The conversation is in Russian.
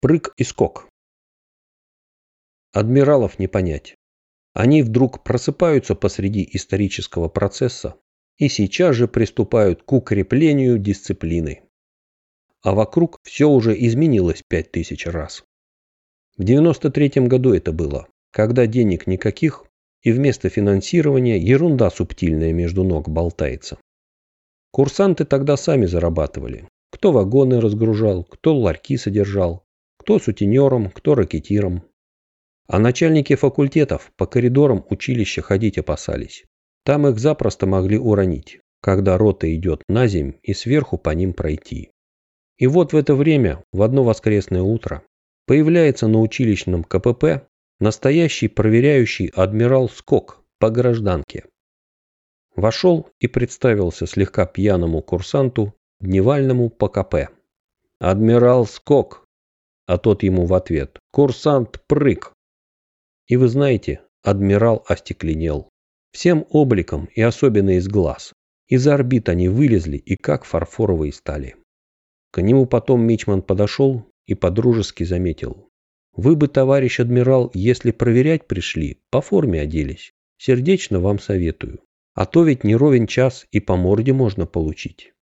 Прыг и скок. Адмиралов не понять. Они вдруг просыпаются посреди исторического процесса и сейчас же приступают к укреплению дисциплины. А вокруг все уже изменилось пять тысяч раз. В 93 году это было, когда денег никаких, и вместо финансирования ерунда субтильная между ног болтается. Курсанты тогда сами зарабатывали. Кто вагоны разгружал, кто ларьки содержал, кто сутенером, кто ракетиром. А начальники факультетов по коридорам училища ходить опасались. Там их запросто могли уронить, когда рота идет на земь и сверху по ним пройти. И вот в это время, в одно воскресное утро, появляется на училищном КПП настоящий проверяющий адмирал Скок по гражданке. Вошел и представился слегка пьяному курсанту, дневальному по КП. «Адмирал Скок!» А тот ему в ответ «Курсант прыг!». И вы знаете, адмирал остекленел. Всем обликом и особенно из глаз. Из орбит они вылезли и как фарфоровые стали. К нему потом Мичман подошел и подружески заметил. Вы бы, товарищ адмирал, если проверять пришли, по форме оделись. Сердечно вам советую. А то ведь не ровен час и по морде можно получить.